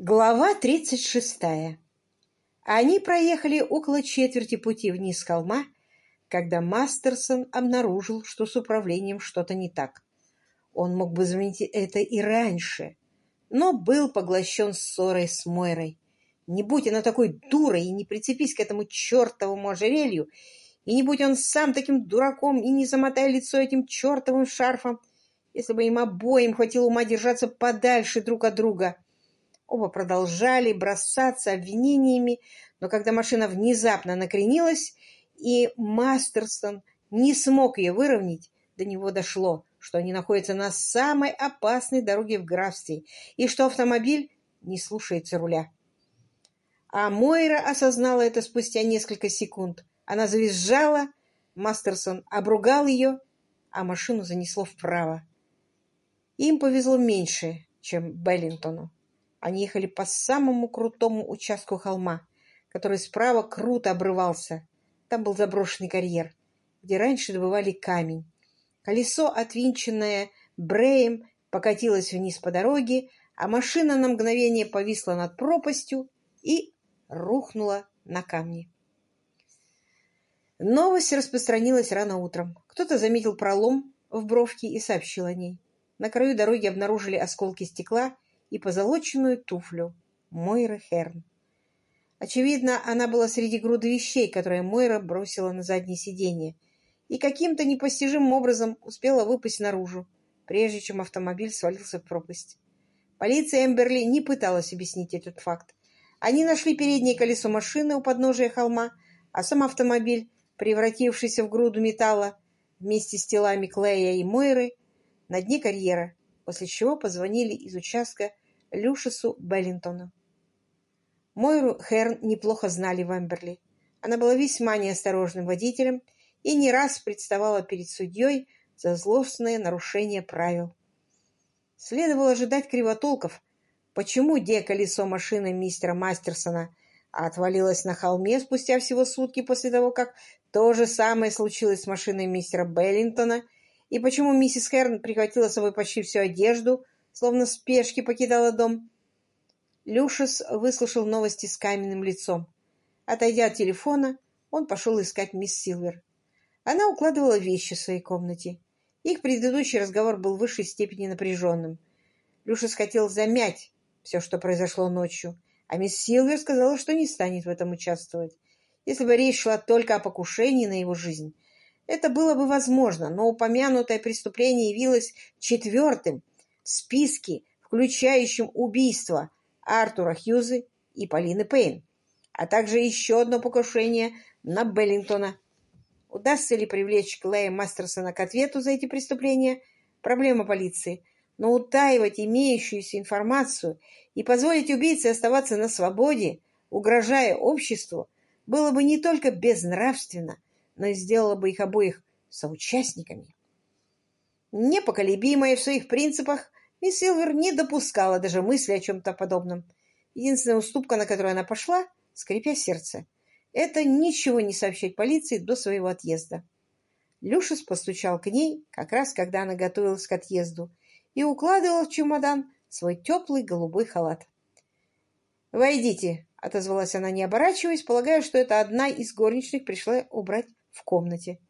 Глава тридцать шестая. Они проехали около четверти пути вниз холма, когда Мастерсон обнаружил, что с управлением что-то не так. Он мог бы заметить это и раньше, но был поглощен ссорой с Мойрой. Не будь она такой дурой и не прицепись к этому чертовому ожерелью, и не будь он сам таким дураком и не замотай лицо этим чертовым шарфом, если бы им обоим хватило ума держаться подальше друг от друга — Оба продолжали бросаться обвинениями, но когда машина внезапно накренилась, и Мастерсон не смог ее выровнять, до него дошло, что они находятся на самой опасной дороге в графстве и что автомобиль не слушается руля. А Мойра осознала это спустя несколько секунд. Она завизжала, Мастерсон обругал ее, а машину занесло вправо. Им повезло меньше, чем Беллинтону. Они ехали по самому крутому участку холма, который справа круто обрывался. Там был заброшенный карьер, где раньше добывали камень. Колесо, отвинченное Бреем, покатилось вниз по дороге, а машина на мгновение повисла над пропастью и рухнула на камни. Новость распространилась рано утром. Кто-то заметил пролом в бровке и сообщил о ней. На краю дороги обнаружили осколки стекла и позолоченную туфлю Мойры Херн. Очевидно, она была среди груды вещей, которые Мойра бросила на заднее сиденье, и каким-то непостижимым образом успела выпасть наружу, прежде чем автомобиль свалился в пропасть. Полиция Эмберли не пыталась объяснить этот факт. Они нашли переднее колесо машины у подножия холма, а сам автомобиль, превратившийся в груду металла, вместе с телами Клея и Мойры, на дне карьера, после чего позвонили из участка Люшесу Беллинтону. Мойру Херн неплохо знали в Эмберли. Она была весьма неосторожным водителем и не раз представала перед судьей за злостное нарушение правил. Следовало ожидать кривотолков, почему де-колесо машины мистера Мастерсона отвалилось на холме спустя всего сутки после того, как то же самое случилось с машиной мистера Беллинтона – и почему миссис Херн прихватила с собой почти всю одежду, словно в спешке покидала дом. Люшес выслушал новости с каменным лицом. Отойдя от телефона, он пошел искать мисс Силвер. Она укладывала вещи в своей комнате. Их предыдущий разговор был в высшей степени напряженным. Люшес хотел замять все, что произошло ночью, а мисс Силвер сказала, что не станет в этом участвовать. Если бы речь шла только о покушении на его жизнь, это было бы возможно, но упомянутое преступление явилось четвертым списке, включающем убийство Артура Хьюза и Полины Пейн, а также еще одно покушение на Беллингтона. Удастся ли привлечь Клея Мастерсона к ответу за эти преступления – проблема полиции. Но утаивать имеющуюся информацию и позволить убийце оставаться на свободе, угрожая обществу, было бы не только безнравственно – но и сделала бы их обоих соучастниками. Непоколебимая в своих принципах, мисс Силвер не допускала даже мысли о чем-то подобном. Единственная уступка, на которую она пошла, скрипя сердце, это ничего не сообщать полиции до своего отъезда. Люшес постучал к ней, как раз когда она готовилась к отъезду, и укладывал в чемодан свой теплый голубой халат. «Войдите», — отозвалась она, не оборачиваясь, полагая, что это одна из горничных пришла убрать в комнате.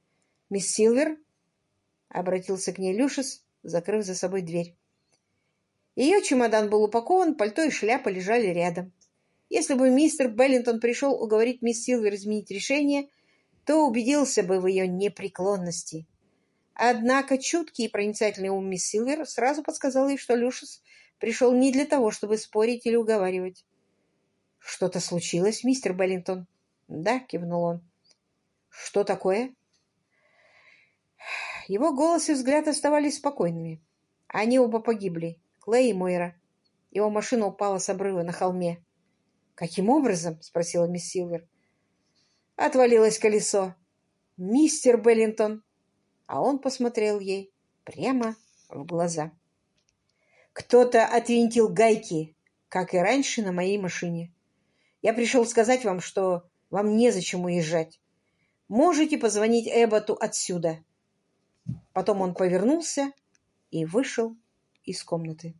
«Мисс Силвер?» — обратился к ней Люшес, закрыв за собой дверь. Ее чемодан был упакован, пальто и шляпа лежали рядом. Если бы мистер Беллинтон пришел уговорить мисс Силвер изменить решение, то убедился бы в ее непреклонности. Однако чуткий и проницательный ум мисс Силвер сразу подсказал ей, что Люшес пришел не для того, чтобы спорить или уговаривать. «Что-то случилось, мистер Беллинтон?» «Да», — кивнул он. «Что такое?» Его голос и взгляд оставались спокойными. Они оба погибли, Клей и Мойра. Его машина упала с обрыва на холме. «Каким образом?» — спросила мисс Силвер. Отвалилось колесо. «Мистер Беллинтон!» А он посмотрел ей прямо в глаза. «Кто-то отвинтил гайки, как и раньше на моей машине. Я пришел сказать вам, что вам незачем уезжать. Можете позвонить Эбботу отсюда. Потом он повернулся и вышел из комнаты.